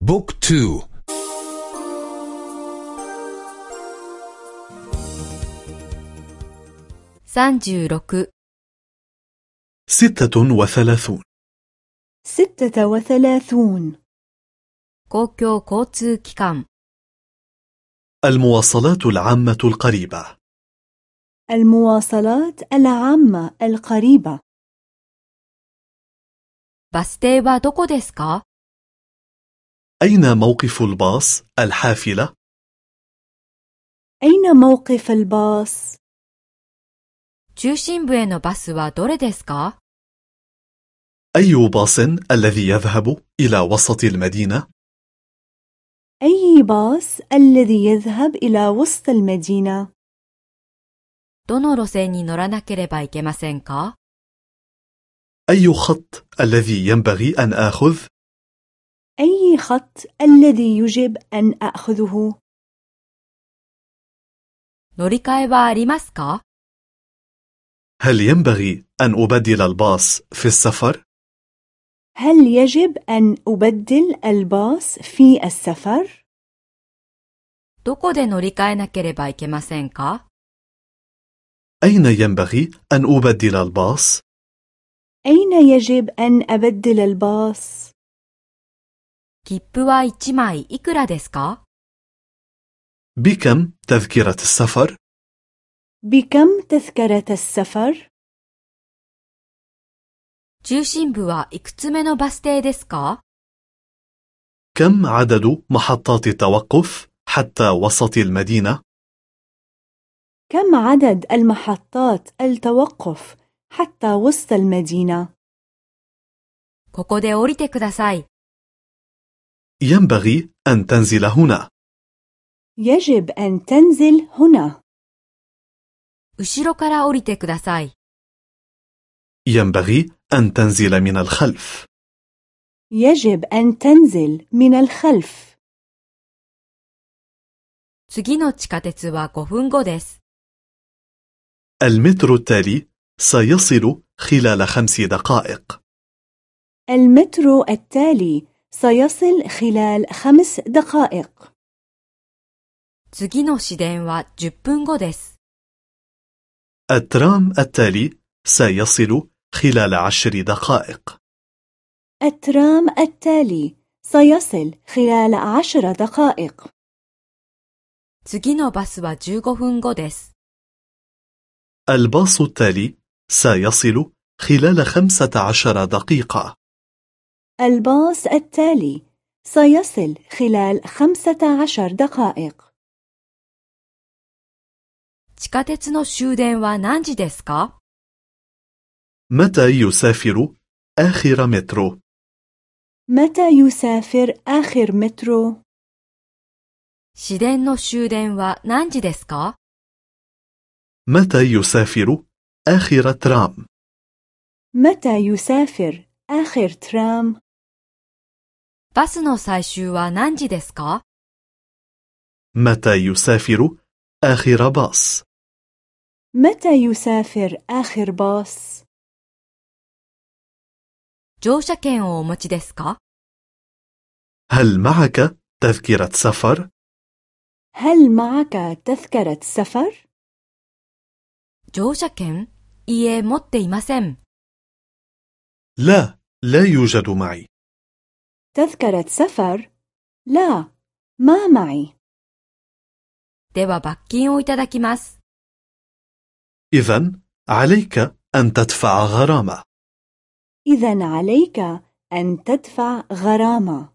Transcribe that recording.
بوك تو 36 ستة وثلاثون ستة وثلاثون 公共交通機関 المواصلات العامة القريبة المواصلات العامة القريبة バス停はどこですか أين موقف الباص الحافلة؟ أين موقف الباص؟ 中心部へのバスはどれですか أي باص الذي يذهب إلى وسط المدينة؟ أي باص الذي يذهب إلى وسط المدينة؟ どの路線に乗らなければいけませんか أي خط الذي ينبغي أن آخذ؟ أي خط الذي يجب أن أخذه؟ 乗り換えはありますか هل ينبغي أن أبدل الباص في السفر؟ هل يجب أن أبدل الباص في السفر؟ どこで乗り換えなければいけませんか أين ينبغي أن أبدل الباص؟ أين يجب أن أبدل الباص؟ 切符は1枚いくらですか بكم تذكرة السفر؟ بكم تذكرة السفر؟ 中心部はいくつ目のバス停ですか كم عدد محطات التوقف حتى وسط المدينة؟ كم عدد المحطات التوقف حتى وسط المدينة؟ ここで降りてください。 ينبغي أن تنزل هنا يجب أن تنزل هنا. 後ろから降りてください。 ينبغي أن تنزل من الخلف يجب أن تنزل من الخلف. 次の地下鉄は5分後です。 المترو التالي سيصل خلال خمس دقائق المترو التالي سيصل خلال خمس دقائق. 次の市電は10分後です。 الترام التالي سيصل خلال عشر دقائق الترام التالي سيصل خلال عشر دقائق. 次のバスは15分後です。 الباص التالي سيصل خلال خمسة عشر دقيقة الباص التالي سيصل خلال خمسة عشر دقائق. 地下鉄の終電は何時ですか متى يسافر آخر مترو؟ متى يسافر آخر مترو؟ 市電の終電は何時ですか متى يسافر آخر ترام؟ متى يسافر آخر ترام؟ バスの最終は何時ですか متى يسافر آخر باص؟ متى يسافر آخر باص؟ 乗車券をお持ちですか هل معك تذكرة سفر؟ هل معك تذكرة سفر؟ 乗車券いいえ、持っていません。 لا لا يوجد معي تذكرة سفر؟ لا، ما معي. では罰金をいただきます。 إذا عليك أن تدفع غرامة إذا عليك أن تدفع غرامة.